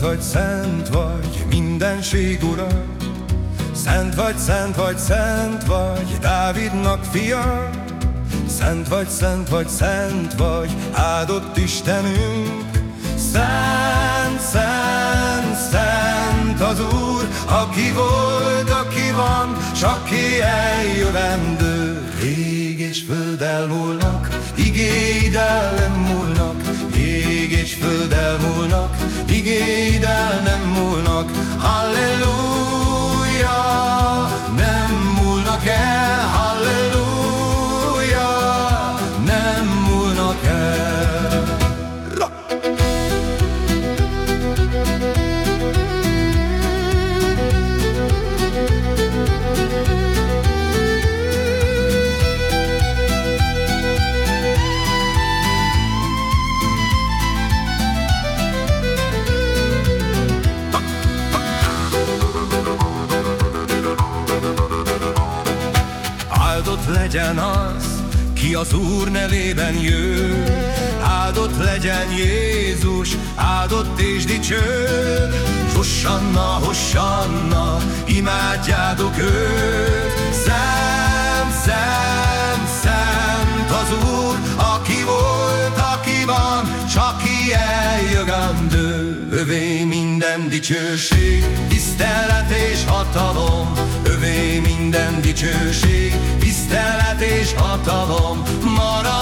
vagy, szent vagy, mindenség ura. Szent vagy, szent vagy, szent vagy, Dávidnak fia. Szent vagy, szent vagy, szent vagy, áldott Istenünk. Szent, szent, szent az Úr, aki volt, aki van, s aki eljövendő. Ég és föld elmúlnak, igéid el nem múlnak, ég és föld elmúlnak, igéid el nem múlnak. Halleluja, Áldott legyen az, ki az Úr nevében jön. Áldott legyen Jézus, áldott és dicső. Hossanna, hossanna, imádjátok őt. Szent, szent, szent az Úr, aki volt, aki van, csak ki eljövendő. Övé minden dicsőség, tisztelet és hatalom, övé minden dicsőség, tisztelet és hatalom, marad